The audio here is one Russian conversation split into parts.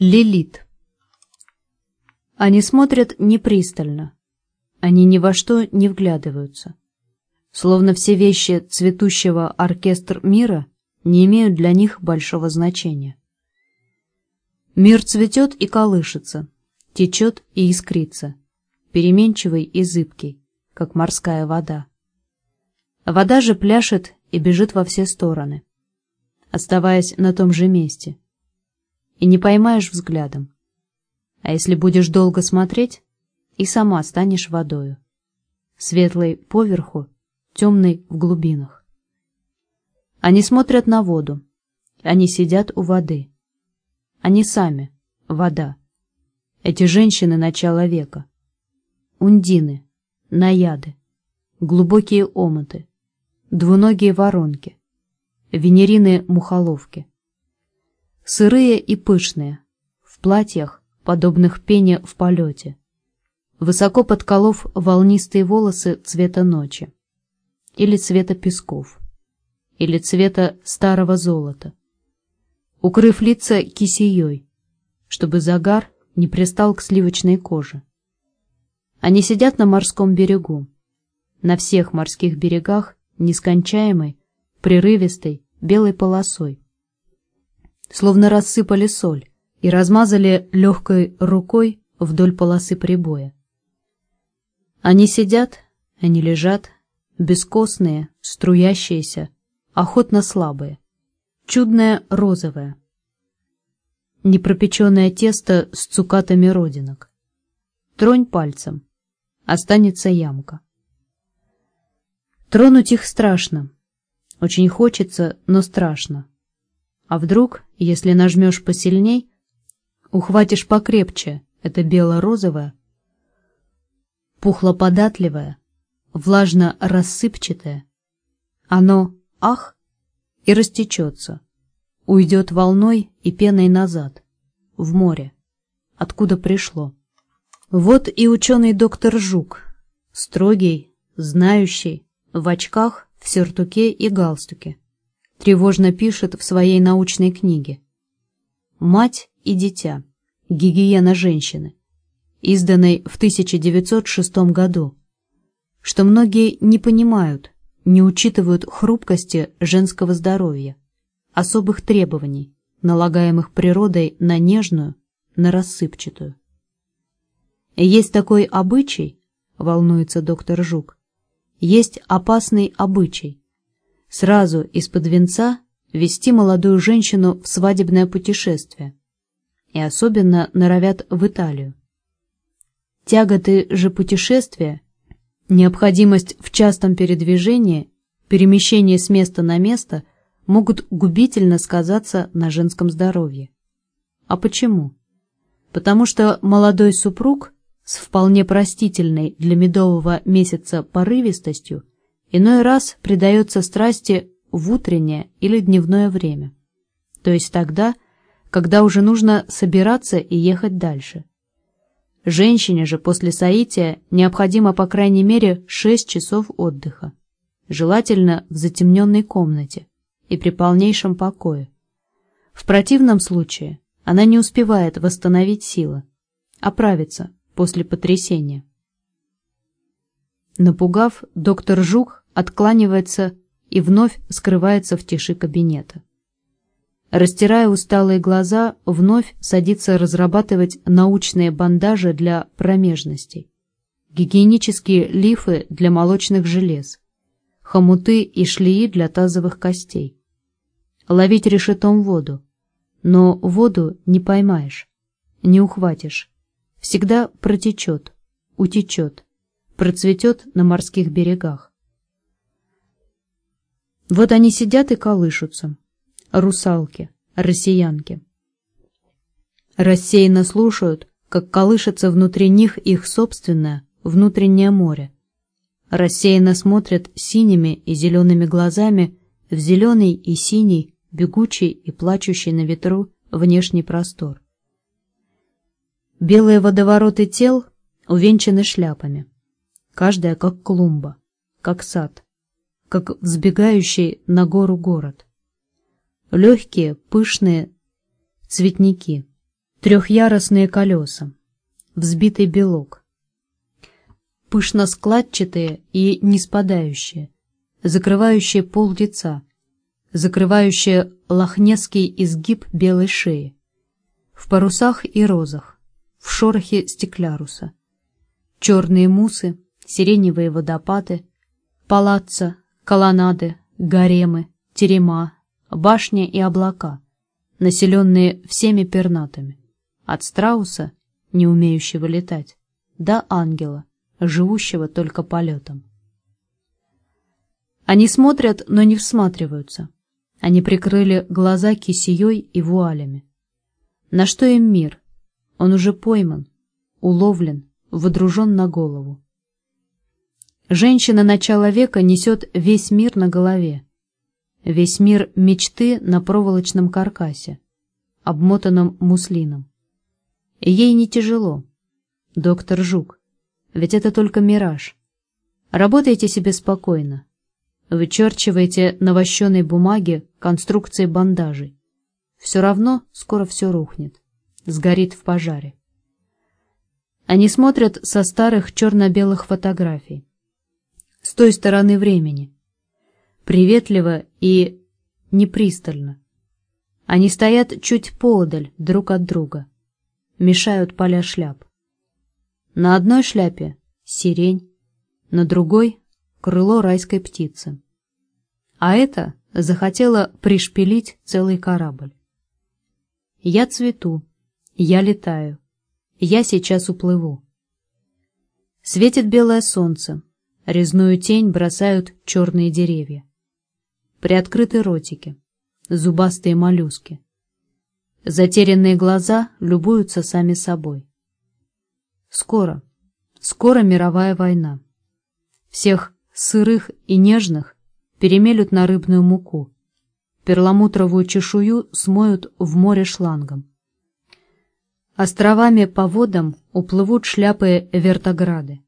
Лилит. Они смотрят непристально. Они ни во что не вглядываются. Словно все вещи цветущего оркестр мира не имеют для них большого значения. Мир цветет и колышется, течет и искрится, переменчивый и зыбкий, как морская вода. Вода же пляшет и бежит во все стороны, оставаясь на том же месте — и не поймаешь взглядом. А если будешь долго смотреть, и сама станешь водою. Светлой поверху, темной в глубинах. Они смотрят на воду. Они сидят у воды. Они сами — вода. Эти женщины начала века. Ундины, наяды, глубокие омыты, двуногие воронки, венерины-мухоловки сырые и пышные, в платьях, подобных пене в полете, высоко подколов волнистые волосы цвета ночи, или цвета песков, или цвета старого золота, укрыв лица кисеей, чтобы загар не пристал к сливочной коже. Они сидят на морском берегу, на всех морских берегах нескончаемой, прерывистой, белой полосой, словно рассыпали соль и размазали легкой рукой вдоль полосы прибоя. Они сидят, они лежат, бескостные, струящиеся, охотно слабые, чудное розовое, непропеченное тесто с цукатами родинок. Тронь пальцем, останется ямка. Тронуть их страшно, очень хочется, но страшно. А вдруг, если нажмешь посильней, ухватишь покрепче, это бело-розовое, пухлоподатливое, влажно-рассыпчатое, оно «ах» и растечется, уйдет волной и пеной назад, в море, откуда пришло. Вот и ученый доктор Жук, строгий, знающий, в очках, в сюртуке и галстуке тревожно пишет в своей научной книге. «Мать и дитя. Гигиена женщины», изданной в 1906 году, что многие не понимают, не учитывают хрупкости женского здоровья, особых требований, налагаемых природой на нежную, на рассыпчатую. Есть такой обычай, волнуется доктор Жук, есть опасный обычай, сразу из-под венца вести молодую женщину в свадебное путешествие. И особенно норовят в Италию. Тяготы же путешествия, необходимость в частом передвижении, перемещение с места на место могут губительно сказаться на женском здоровье. А почему? Потому что молодой супруг с вполне простительной для медового месяца порывистостью иной раз предается страсти в утреннее или дневное время, то есть тогда, когда уже нужно собираться и ехать дальше. Женщине же после соития необходимо по крайней мере 6 часов отдыха, желательно в затемненной комнате и при полнейшем покое. В противном случае она не успевает восстановить силы, оправиться после потрясения. Напугав, доктор Жук откланивается и вновь скрывается в тиши кабинета. Растирая усталые глаза, вновь садится разрабатывать научные бандажи для промежностей, гигиенические лифы для молочных желез, хомуты и шлеи для тазовых костей. Ловить решетом воду, но воду не поймаешь, не ухватишь, всегда протечет, утечет, процветет на морских берегах. Вот они сидят и колышутся. Русалки, россиянки. Рассеянно слушают, как колышется внутри них их собственное внутреннее море. Рассеянно смотрят синими и зелеными глазами в зеленый и синий, бегучий и плачущий на ветру внешний простор. Белые водовороты тел увенчаны шляпами каждая как клумба, как сад, как взбегающий на гору город. Легкие, пышные цветники, трехъярусные колеса, взбитый белок, пышно-складчатые и не спадающие, закрывающие пол лица, закрывающие лохнецкий изгиб белой шеи, в парусах и розах, в шорохе стекляруса, черные мусы, сиреневые водопады, палаца, колоннады, гаремы, терема, башни и облака, населенные всеми пернатами, от страуса, не умеющего летать, до ангела, живущего только полетом. Они смотрят, но не всматриваются. Они прикрыли глаза кисеей и вуалями. На что им мир? Он уже пойман, уловлен, водружен на голову. Женщина начала века несет весь мир на голове. Весь мир мечты на проволочном каркасе, обмотанном муслином. Ей не тяжело. Доктор Жук, ведь это только мираж. Работайте себе спокойно. Вычерчивайте на вощеной бумаге конструкции бандажей. Все равно скоро все рухнет, сгорит в пожаре. Они смотрят со старых черно-белых фотографий. С той стороны времени. Приветливо и непристально. Они стоят чуть поодаль друг от друга. Мешают поля шляп. На одной шляпе сирень, на другой — крыло райской птицы. А это захотела пришпилить целый корабль. Я цвету, я летаю, я сейчас уплыву. Светит белое солнце, резную тень бросают черные деревья. Приоткрыты ротики, зубастые моллюски. Затерянные глаза любуются сами собой. Скоро, скоро мировая война. Всех сырых и нежных перемелют на рыбную муку, перламутровую чешую смоют в море шлангом. Островами по водам уплывут шляпы вертограды.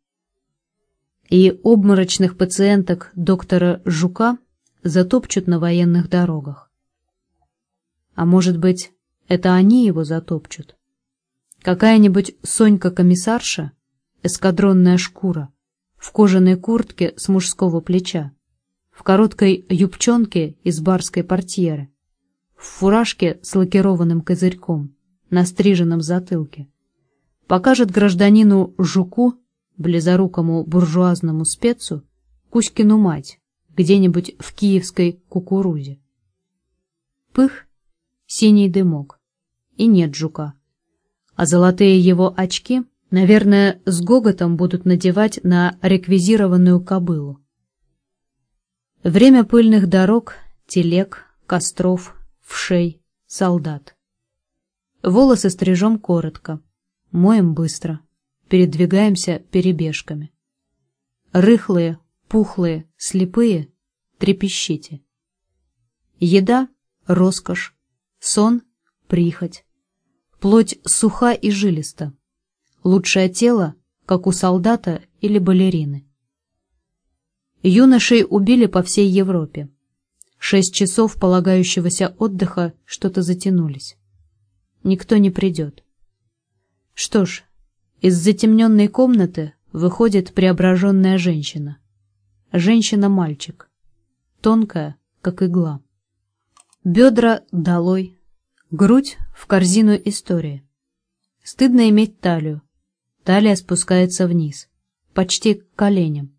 И обморочных пациенток доктора Жука затопчут на военных дорогах. А может быть, это они его затопчут? Какая-нибудь Сонька-комиссарша, эскадронная шкура, в кожаной куртке с мужского плеча, в короткой юбчонке из барской портьеры, в фуражке с лакированным козырьком, на стриженном затылке, покажет гражданину Жуку, близорукому буржуазному спецу, Кузькину мать, где-нибудь в киевской кукурузе. Пых, синий дымок, и нет жука а золотые его очки, наверное, с гоготом будут надевать на реквизированную кобылу. Время пыльных дорог, телег, костров, вшей, солдат. Волосы стрижем коротко, моем быстро, передвигаемся перебежками. Рыхлые, пухлые, слепые, трепещите. Еда — роскошь, сон — прихоть, Плоть суха и жилиста. Лучшее тело, как у солдата или балерины. Юношей убили по всей Европе. Шесть часов полагающегося отдыха что-то затянулись. Никто не придет. Что ж, из затемненной комнаты выходит преображенная женщина. Женщина-мальчик. Тонкая, как игла. Бедра долой, Грудь в корзину истории. Стыдно иметь талию. Талия спускается вниз, почти к коленям.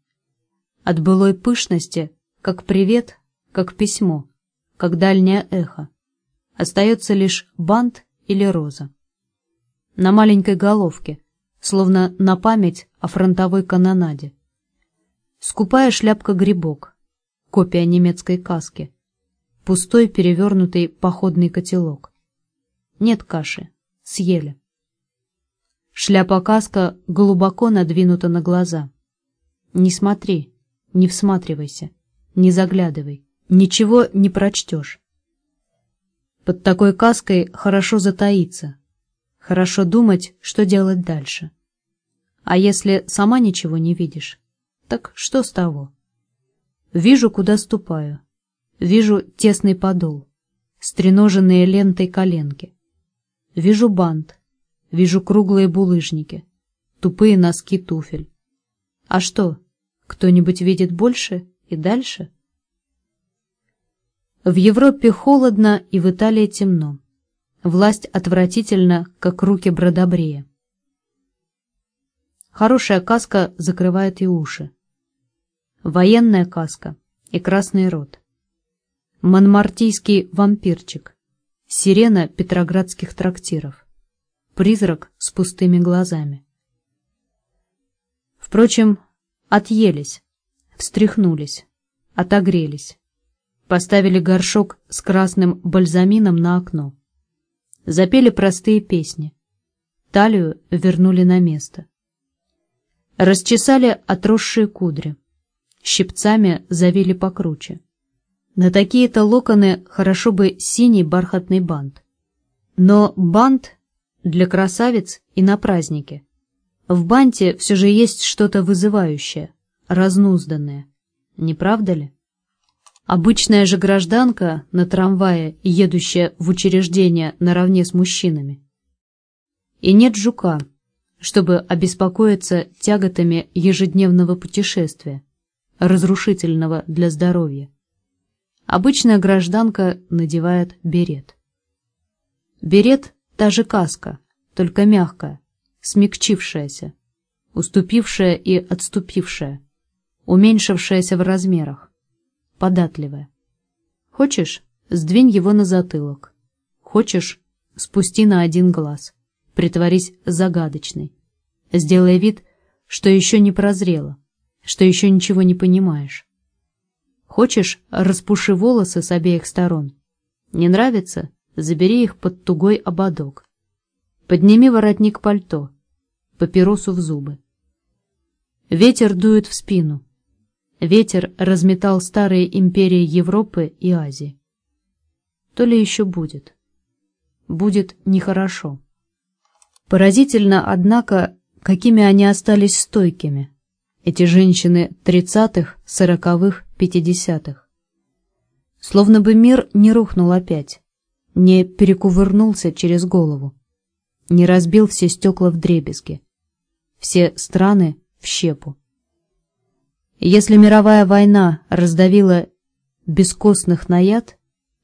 От былой пышности, как привет, как письмо, как дальнее эхо. Остается лишь бант или роза. На маленькой головке, словно на память о фронтовой канонаде. Скупая шляпка-грибок, копия немецкой каски, пустой перевернутый походный котелок. Нет каши. Съели. Шляпа-каска глубоко надвинута на глаза. Не смотри, не всматривайся, не заглядывай, ничего не прочтешь. Под такой каской хорошо затаиться, хорошо думать, что делать дальше. А если сама ничего не видишь, так что с того? Вижу, куда ступаю. Вижу тесный подол, стреноженные лентой коленки. Вижу бант, вижу круглые булыжники, тупые носки туфель. А что, кто-нибудь видит больше и дальше? В Европе холодно и в Италии темно. Власть отвратительна, как руки Бродобрея. Хорошая каска закрывает и уши. Военная каска и красный рот. Монмартийский вампирчик. Сирена петроградских трактиров. Призрак с пустыми глазами. Впрочем, отъелись, встряхнулись, отогрелись. Поставили горшок с красным бальзамином на окно. Запели простые песни. Талию вернули на место. Расчесали отросшие кудри. Щипцами завили покруче. На такие-то локоны хорошо бы синий бархатный бант. Но бант для красавиц и на празднике. В банте все же есть что-то вызывающее, разнузданное. Не правда ли? Обычная же гражданка на трамвае, едущая в учреждение наравне с мужчинами. И нет жука, чтобы обеспокоиться тяготами ежедневного путешествия, разрушительного для здоровья. Обычная гражданка надевает берет. Берет – та же каска, только мягкая, смягчившаяся, уступившая и отступившая, уменьшившаяся в размерах податливая. Хочешь, сдвинь его на затылок. Хочешь, спусти на один глаз. Притворись загадочной. Сделай вид, что еще не прозрела, что еще ничего не понимаешь. Хочешь, распуши волосы с обеих сторон. Не нравится? Забери их под тугой ободок. Подними воротник пальто, папиросу в зубы. Ветер дует в спину, Ветер разметал старые империи Европы и Азии. То ли еще будет. Будет нехорошо. Поразительно, однако, какими они остались стойкими, эти женщины тридцатых, сороковых, пятидесятых. Словно бы мир не рухнул опять, не перекувырнулся через голову, не разбил все стекла в дребезги, все страны в щепу. Если мировая война раздавила бескостных на яд,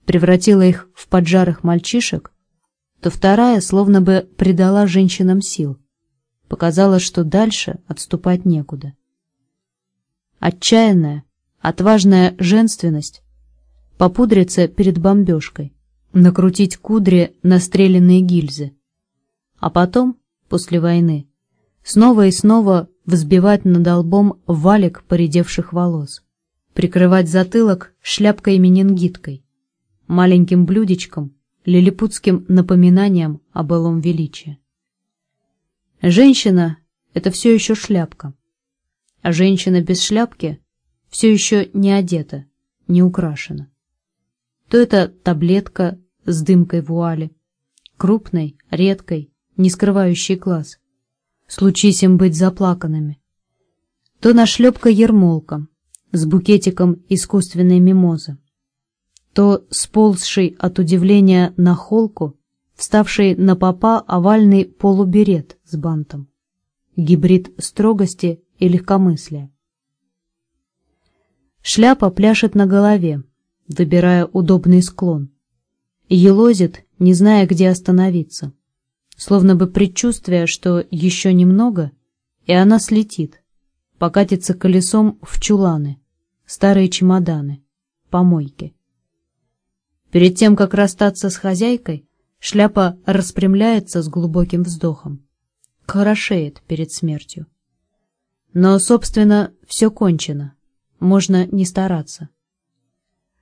превратила их в поджарых мальчишек, то вторая словно бы придала женщинам сил, показала, что дальше отступать некуда. Отчаянная, отважная женственность попудриться перед бомбежкой, накрутить кудри на стрелянные гильзы, а потом, после войны, снова и снова взбивать над лбом валик поредевших волос, прикрывать затылок шляпкой-менингиткой, маленьким блюдечком, лилипутским напоминанием о былом величии. Женщина — это все еще шляпка, а женщина без шляпки все еще не одета, не украшена. То это таблетка с дымкой вуали, крупной, редкой, не скрывающей глаз — случись им быть заплаканными, то нашлепка-ермолка с букетиком искусственной мимозы, то сползший от удивления на холку, вставший на попа овальный полуберет с бантом, гибрид строгости и легкомыслия. Шляпа пляшет на голове, выбирая удобный склон, елозит, не зная, где остановиться словно бы предчувствие, что еще немного, и она слетит, покатится колесом в чуланы, старые чемоданы, помойки. Перед тем, как расстаться с хозяйкой, шляпа распрямляется с глубоким вздохом, хорошеет перед смертью. Но, собственно, все кончено, можно не стараться.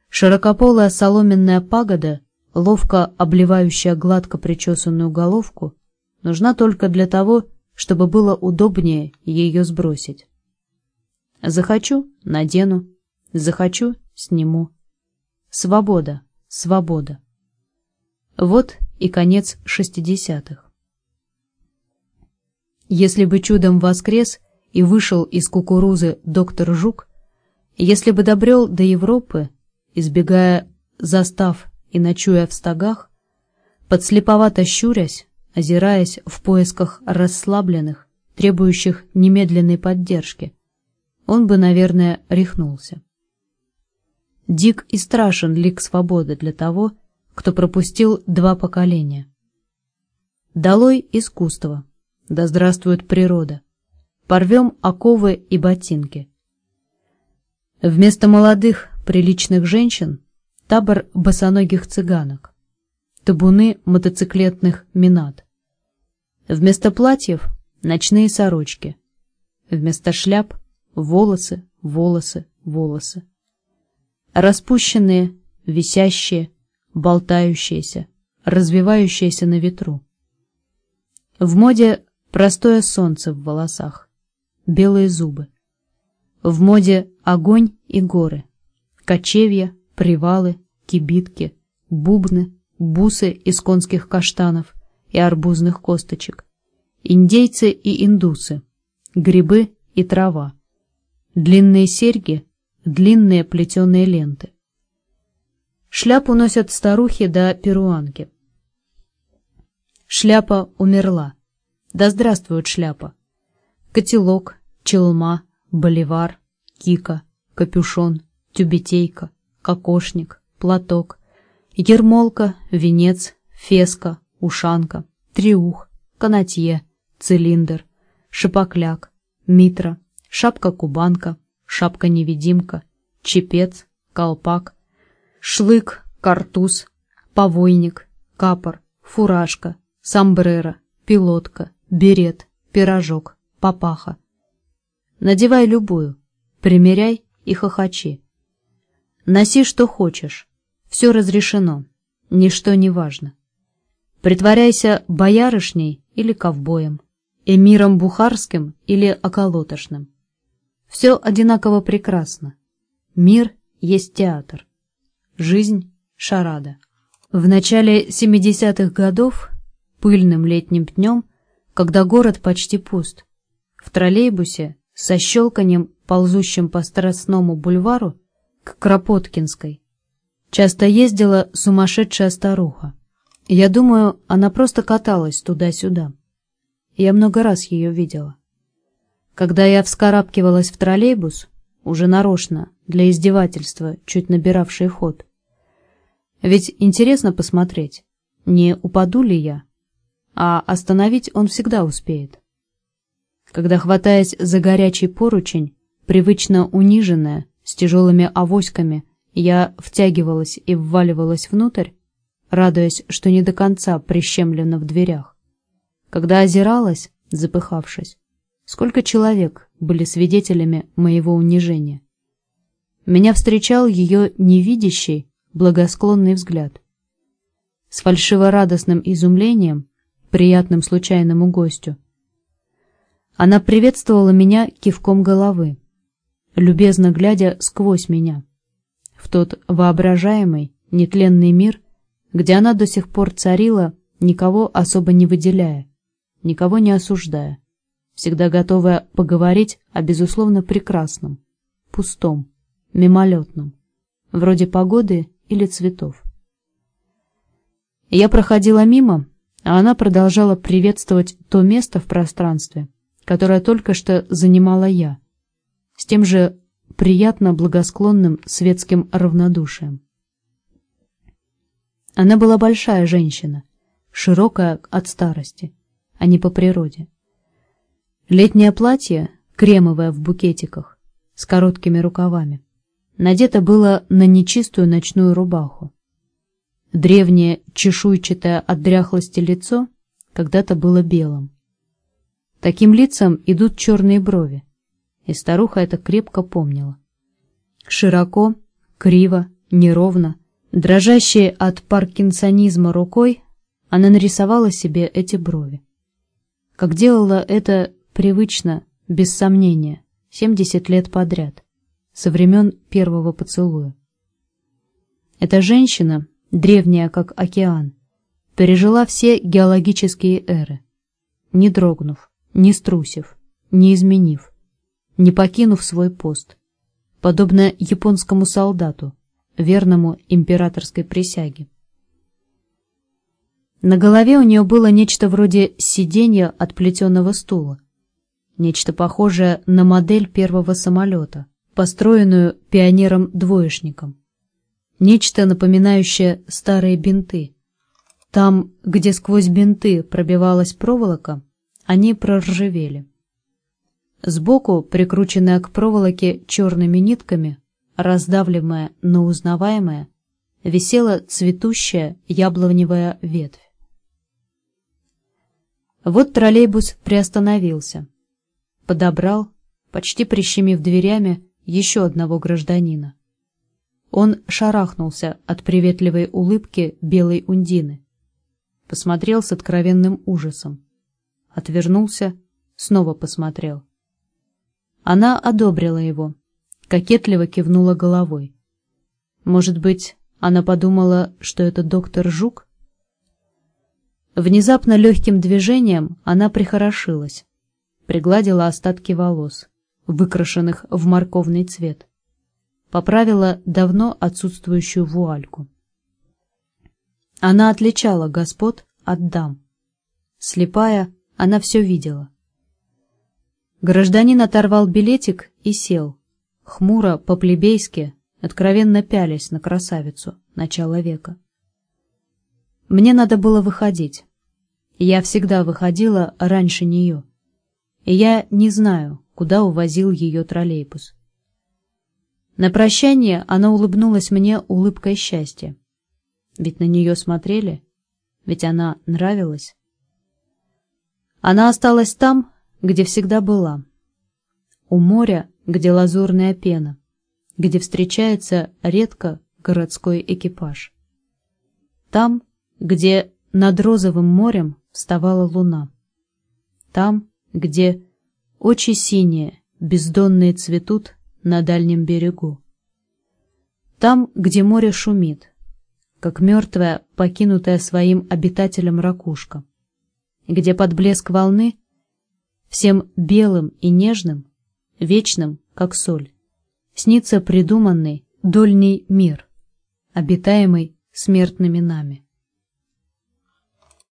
Широкополая соломенная пагода ловко обливающая гладко причесанную головку, нужна только для того, чтобы было удобнее ее сбросить. Захочу — надену, захочу — сниму. Свобода, свобода. Вот и конец шестидесятых. Если бы чудом воскрес и вышел из кукурузы доктор Жук, если бы добрел до Европы, избегая застав и ночуя в стогах, подслеповато щурясь, озираясь в поисках расслабленных, требующих немедленной поддержки, он бы, наверное, рехнулся. Дик и страшен лик свободы для того, кто пропустил два поколения. Долой искусство, да здравствует природа. Порвем оковы и ботинки. Вместо молодых, приличных женщин — табор босоногих цыганок, табуны мотоциклетных минат. Вместо платьев — ночные сорочки. Вместо шляп — волосы, волосы, волосы. Распущенные, висящие, болтающиеся, развивающиеся на ветру. В моде простое солнце в волосах, белые зубы. В моде огонь и горы, кочевья, привалы, кибитки, бубны, бусы из конских каштанов и арбузных косточек, индейцы и индусы, грибы и трава, длинные серьги, длинные плетеные ленты. Шляпу носят старухи да перуанки. Шляпа умерла. Да здравствует шляпа. Котелок, челма, боливар, кика, капюшон, тюбетейка, кокошник, платок, ермолка, венец, феска, ушанка, триух, канатье, цилиндр, шипокляк, митра, шапка-кубанка, шапка-невидимка, чепец, колпак, шлык, картуз, повойник, капор, фуражка, сомбреро, пилотка, берет, пирожок, папаха. Надевай любую, примеряй и хохочи. Носи, что хочешь, все разрешено, ничто не важно. Притворяйся боярышней или ковбоем, эмиром бухарским или околотошным. Все одинаково прекрасно. Мир есть театр. Жизнь — шарада. В начале 70-х годов, пыльным летним днем, когда город почти пуст, в троллейбусе со щелканием, ползущим по Страстному бульвару к Кропоткинской, часто ездила сумасшедшая старуха. Я думаю, она просто каталась туда-сюда. Я много раз ее видела. Когда я вскарабкивалась в троллейбус, уже нарочно, для издевательства, чуть набиравший ход, ведь интересно посмотреть, не упаду ли я, а остановить он всегда успеет. Когда, хватаясь за горячий поручень, привычно униженная, с тяжелыми авоськами, я втягивалась и вваливалась внутрь, радуясь, что не до конца прищемлена в дверях. Когда озиралась, запыхавшись, сколько человек были свидетелями моего унижения. Меня встречал ее невидящий, благосклонный взгляд. С фальшиво-радостным изумлением, приятным случайному гостю, она приветствовала меня кивком головы, любезно глядя сквозь меня, в тот воображаемый, нетленный мир, где она до сих пор царила, никого особо не выделяя, никого не осуждая, всегда готовая поговорить о безусловно прекрасном, пустом, мимолетном, вроде погоды или цветов. Я проходила мимо, а она продолжала приветствовать то место в пространстве, которое только что занимала я, с тем же приятно благосклонным светским равнодушием. Она была большая женщина, широкая от старости, а не по природе. Летнее платье, кремовое в букетиках, с короткими рукавами, надето было на нечистую ночную рубаху. Древнее, чешуйчатое от дряхлости лицо когда-то было белым. Таким лицам идут черные брови, и старуха это крепко помнила. Широко, криво, неровно, дрожащей от паркинсонизма рукой, она нарисовала себе эти брови. Как делала это привычно, без сомнения, семьдесят лет подряд со времен первого поцелуя. Эта женщина, древняя как океан, пережила все геологические эры, не дрогнув, не струсив, не изменив, не покинув свой пост, подобно японскому солдату, верному императорской присяге. На голове у нее было нечто вроде сиденья от плетеного стула. Нечто похожее на модель первого самолета, построенную пионером-двоечником. Нечто напоминающее старые бинты. Там, где сквозь бинты пробивалась проволока, они проржавели. Сбоку, прикрученная к проволоке черными нитками, раздавливаемая, но узнаваемая, висела цветущая яблоневая ветвь. Вот троллейбус приостановился. Подобрал, почти прищемив дверями, еще одного гражданина. Он шарахнулся от приветливой улыбки белой ундины. Посмотрел с откровенным ужасом. Отвернулся, снова посмотрел. Она одобрила его, кокетливо кивнула головой. Может быть, она подумала, что это доктор Жук? Внезапно легким движением она прихорошилась, пригладила остатки волос, выкрашенных в морковный цвет, поправила давно отсутствующую вуальку. Она отличала господ от дам. Слепая, она все видела. Гражданин оторвал билетик и сел, хмуро, по-плебейски, откровенно пялясь на красавицу начала века. Мне надо было выходить. Я всегда выходила раньше нее. И я не знаю, куда увозил ее троллейбус. На прощание она улыбнулась мне улыбкой счастья. Ведь на нее смотрели, ведь она нравилась. Она осталась там, где всегда была. У моря, где лазурная пена, где встречается редко городской экипаж. Там, где над розовым морем вставала луна. Там, где очи синие, бездонные цветут на дальнем берегу. Там, где море шумит, как мертвая, покинутая своим обитателем ракушка, где под блеск волны всем белым и нежным, вечным, как соль, снится придуманный дольний мир, обитаемый смертными нами.